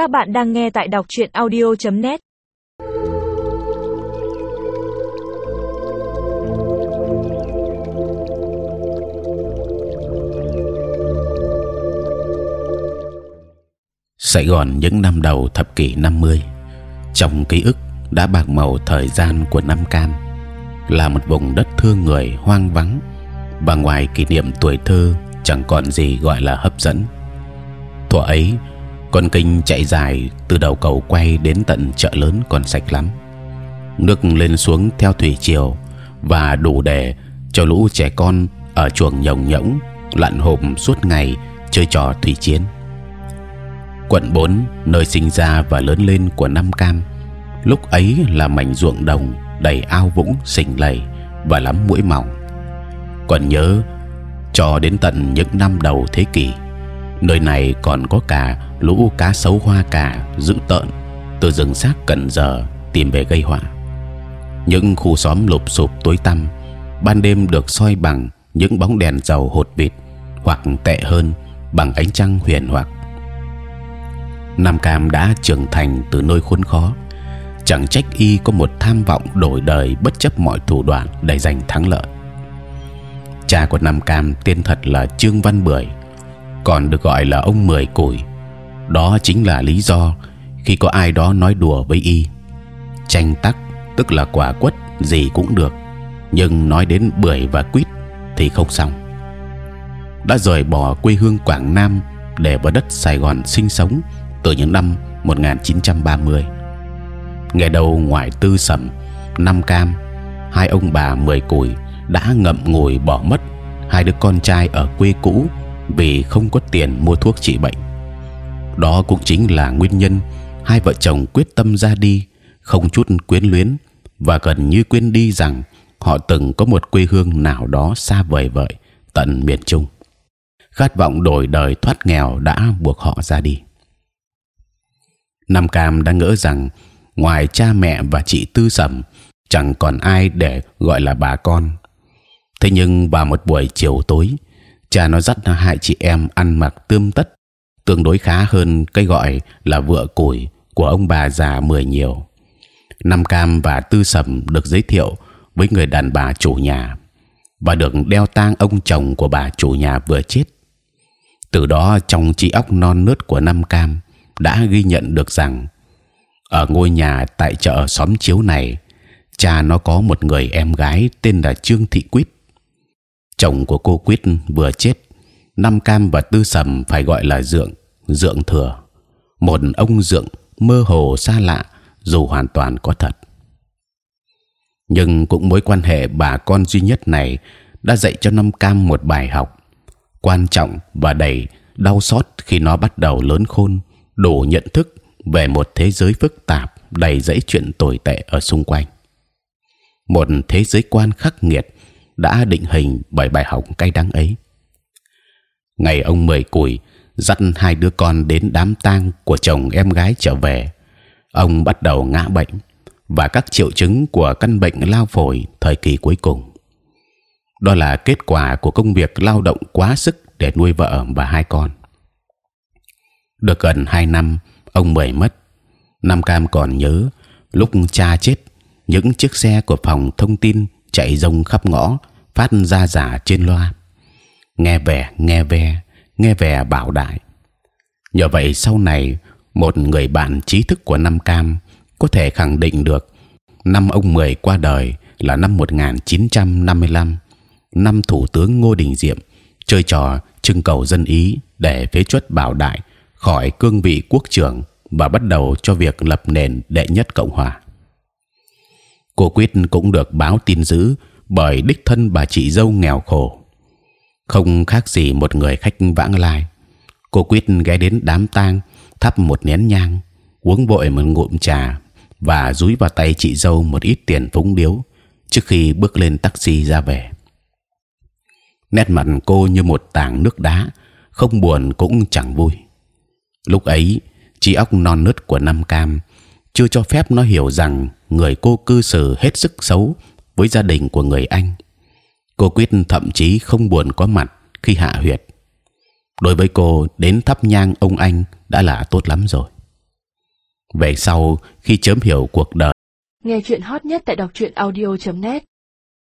Các bạn đang nghe tại đọc truyện audio.net. Sài Gòn những năm đầu thập kỷ 50 trong ký ức đã bạc màu thời gian của Nam Cam là một vùng đất thương người hoang vắng và ngoài kỷ niệm tuổi thơ chẳng còn gì gọi là hấp dẫn. Thuở ấy, con kênh chạy dài từ đầu cầu quay đến tận chợ lớn còn sạch lắm. Nước lên xuống theo thủy triều và đủ để cho lũ trẻ con ở chuồng nhồng nhỗng, lặn hộp suốt ngày chơi trò thủy chiến. Quận 4 nơi sinh ra và lớn lên của Nam Cam, lúc ấy là mảnh ruộng đồng đầy ao vũng sình lầy và lắm mũi mỏng. Còn nhớ, cho đến tận những năm đầu thế kỷ nơi này còn có cả lũ cá sấu hoa cà dữ tợn từ rừng xác cận giờ tìm về gây họa. Những khu xóm lụp sụp tối tăm, ban đêm được soi bằng những bóng đèn dầu hột vịt hoặc tệ hơn bằng ánh trăng huyền hoặc. Nam Cam đã trưởng thành từ nơi khốn khó, chẳng trách y có một tham vọng đổi đời bất chấp mọi thủ đoạn để giành thắng lợi. Cha của Nam Cam tên thật là Trương Văn Bưởi, còn được gọi là ông Mười Củi. Đó chính là lý do khi có ai đó nói đùa với y, tranh tắc tức là quả quất gì cũng được, nhưng nói đến bưởi và quýt thì không xong. đã rời bỏ quê hương Quảng Nam để vào đất Sài Gòn sinh sống từ những năm 1930. Ngày đầu ngoại tư sẩm, năm cam, hai ông bà mười củi đã ngậm ngùi bỏ mất hai đứa con trai ở quê cũ vì không có tiền mua thuốc trị bệnh. Đó cũng chính là nguyên nhân hai vợ chồng quyết tâm ra đi, không chút quyến luyến và gần như quên đi rằng họ từng có một quê hương nào đó xa vời vợi tận miền Trung. Khát vọng đổi đời thoát nghèo đã buộc họ ra đi. Nam Cam đã ngỡ rằng ngoài cha mẹ và chị Tư Sầm chẳng còn ai để gọi là bà con. Thế nhưng vào một buổi chiều tối, cha nó dắt hai chị em ăn mặc tươm tất, tương đối khá hơn cái gọi là vựa củi của ông bà già mười nhiều. năm Cam và Tư Sầm được giới thiệu với người đàn bà chủ nhà và được đeo tang ông chồng của bà chủ nhà vừa chết. Từ đó trong trí óc non nớt của năm Cam đã ghi nhận được rằng ở ngôi nhà tại chợ xóm chiếu này, cha nó có một người em gái tên là Trương Thị Quýt. Chồng của cô Quýt vừa chết, năm Cam và Tư Sầm phải gọi là Dượng, Dượng thừa, một ông Dượng mơ hồ xa lạ dù hoàn toàn có thật. Nhưng cũng mối quan hệ bà con duy nhất này đã dạy cho năm Cam một bài học quan trọng và đầy đau xót khi nó bắt đầu lớn khôn đủ nhận thức về một thế giới phức tạp đầy dẫy chuyện tồi tệ ở xung quanh một thế giới quan khắc nghiệt đã định hình bởi bài học cay đắng ấy. Ngày ông mời củi, dắt hai đứa con đến đám tang của chồng em gái trở về. Ông bắt đầu ngã bệnh và các triệu chứng của căn bệnh lao phổi thời kỳ cuối cùng. Đó là kết quả của công việc lao động quá sức để nuôi vợ và hai con. Được gần hai năm, ông mười mất. Nam cam còn nhớ, lúc cha chết, những chiếc xe của phòng thông tin chạy rông khắp ngõ phát ra giả trên loa nghe vẻ, nghe ve, nghe vẻ bảo đại nhờ vậy sau này, một người bạn trí thức của Nam Cam có thể khẳng định được năm ông mười qua đời là năm 1955 năm thủ tướng Ngô Đình Diệm chơi trò trưng cầu dân ý để phế chuất Bảo Đại khỏi cương vị quốc trưởng và bắt đầu cho việc lập nền đệ nhất cộng hòa. Cô quyết cũng được báo tin dữ bởi đích thân bà chị dâu nghèo khổ, không khác gì một người khách vãng lai. Cô quyết ghé đến đám tang thắp một nén nhang, uống vội một ngụm trà và dúi vào tay chị dâu một ít tiền phúng điếu trước khi bước lên taxi ra về. Nét mặt cô như một tảng nước đá, không buồn cũng chẳng vui lúc ấy trí óc non nớt của Nam Cam chưa cho phép nó hiểu rằng người cô cư xử hết sức xấu với gia đình của người anh. Cô quyết thậm chí không buồn có mặt khi hạ huyệt. Đối với cô, đến thắp nhang ông anh đã là tốt lắm rồi. về sau, khi chớm hiểu cuộc đời Nghe chuyện hot nhất tại đọc truyện audio.net